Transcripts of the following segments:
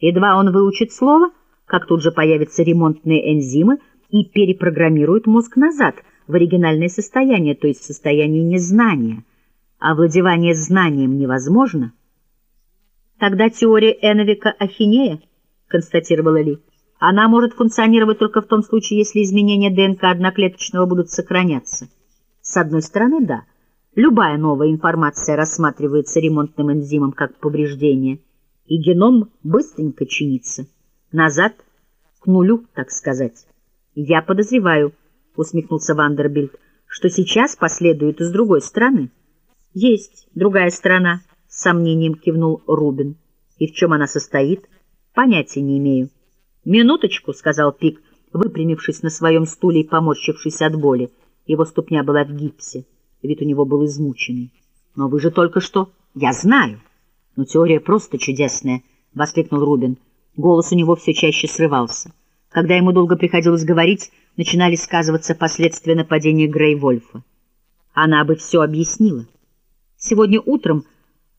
Едва он выучит слово, как тут же появятся ремонтные энзимы и перепрограммируют мозг назад в оригинальное состояние, то есть в состояние незнания. А владевание знанием невозможно. Тогда теория Эновика ахинея, констатировала Ли. Она может функционировать только в том случае, если изменения ДНК одноклеточного будут сохраняться. С одной стороны, да. Любая новая информация рассматривается ремонтным энзимом как повреждение, и геном быстренько чинится. Назад, к нулю, так сказать. Я подозреваю, усмехнулся Вандербильд, что сейчас последует с другой стороны. Есть другая сторона, с сомнением кивнул Рубин. И в чем она состоит, понятия не имею. «Минуточку», — сказал Пик, выпрямившись на своем стуле и поморщившись от боли. Его ступня была в гипсе, вид у него был измученный. «Но вы же только что...» «Я знаю!» «Но теория просто чудесная!» — воскликнул Рубин. Голос у него все чаще срывался. Когда ему долго приходилось говорить, начинали сказываться последствия нападения Грей-Вольфа. Она бы все объяснила. Сегодня утром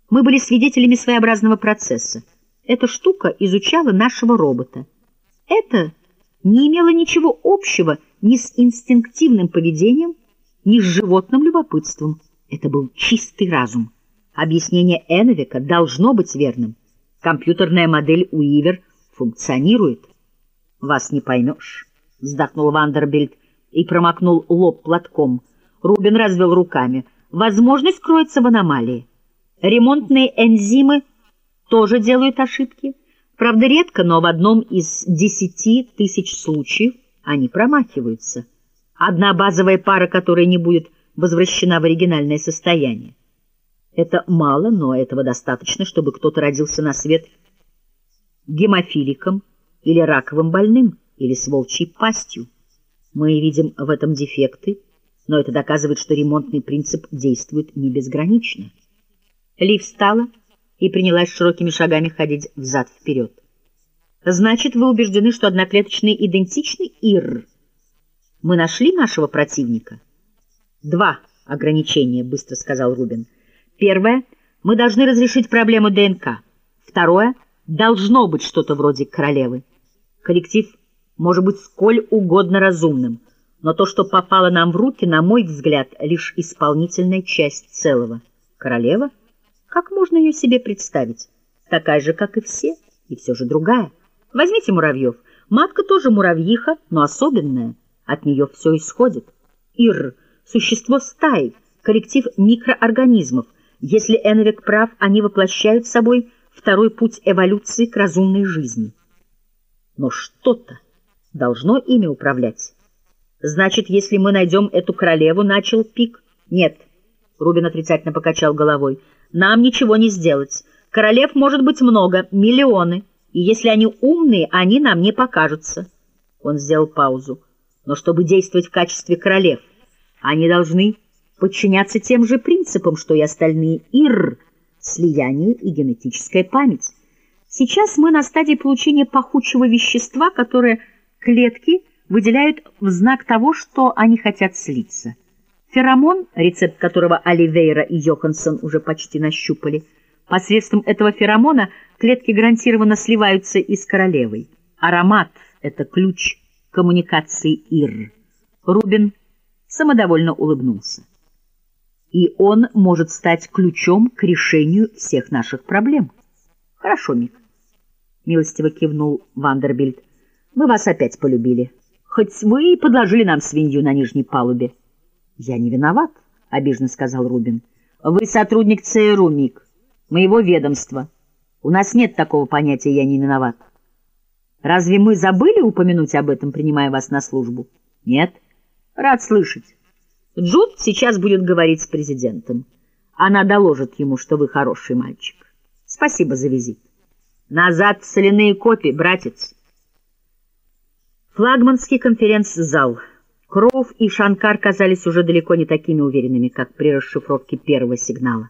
мы были свидетелями своеобразного процесса. Эта штука изучала нашего робота. Это не имело ничего общего ни с инстинктивным поведением, ни с животным любопытством. Это был чистый разум. Объяснение Эновика должно быть верным. Компьютерная модель Уивер функционирует. «Вас не поймешь», — вздохнул Вандербильд и промокнул лоб платком. Рубин развел руками. «Возможность кроется в аномалии. Ремонтные энзимы тоже делают ошибки». Правда, редко, но в одном из десяти тысяч случаев они промахиваются. Одна базовая пара, которая не будет возвращена в оригинальное состояние. Это мало, но этого достаточно, чтобы кто-то родился на свет гемофиликом или раковым больным, или с волчьей пастью. Мы видим в этом дефекты, но это доказывает, что ремонтный принцип действует не безгранично. Ли встала и принялась широкими шагами ходить взад-вперед. «Значит, вы убеждены, что одноклеточные идентичны, Ир?» «Мы нашли нашего противника?» «Два ограничения», — быстро сказал Рубин. «Первое — мы должны разрешить проблему ДНК. Второе — должно быть что-то вроде королевы. Коллектив может быть сколь угодно разумным, но то, что попало нам в руки, на мой взгляд, лишь исполнительная часть целого. Королева — как можно ее себе представить? Такая же, как и все, и все же другая. Возьмите муравьев. Матка тоже муравьиха, но особенная. От нее все исходит. Ир — существо стаи, коллектив микроорганизмов. Если Эновик прав, они воплощают собой второй путь эволюции к разумной жизни. Но что-то должно ими управлять. Значит, если мы найдем эту королеву, начал Пик. Нет, Рубин отрицательно покачал головой. Нам ничего не сделать. Королев может быть много, миллионы, и если они умные, они нам не покажутся. Он сделал паузу. Но чтобы действовать в качестве королев, они должны подчиняться тем же принципам, что и остальные ИР, слияние и генетическая память. Сейчас мы на стадии получения пахучего вещества, которое клетки выделяют в знак того, что они хотят слиться. Феромон, рецепт которого Оливейра и Йоханссон уже почти нащупали, посредством этого феромона клетки гарантированно сливаются и с королевой. Аромат — это ключ коммуникации Ир. Рубин самодовольно улыбнулся. И он может стать ключом к решению всех наших проблем. Хорошо, Мик. Милостиво кивнул Вандербильд. Мы вас опять полюбили. Хоть вы и подложили нам свинью на нижней палубе. «Я не виноват», — обиженно сказал Рубин. «Вы сотрудник ЦРУ, Мик, моего ведомства. У нас нет такого понятия «я не виноват». Разве мы забыли упомянуть об этом, принимая вас на службу? Нет? Рад слышать. Джуд сейчас будет говорить с президентом. Она доложит ему, что вы хороший мальчик. Спасибо за визит. Назад в соляные копии, братец. Флагманский конференц-зал — Кроув и Шанкар казались уже далеко не такими уверенными, как при расшифровке первого сигнала.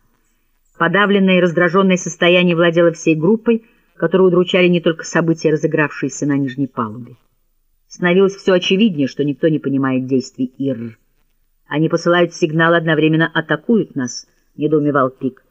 Подавленное и раздраженное состояние владело всей группой, которую удручали не только события, разыгравшиеся на нижней палубе. Становилось все очевиднее, что никто не понимает действий Ир. Они посылают сигнал, одновременно атакуют нас, — недоумевал Пик.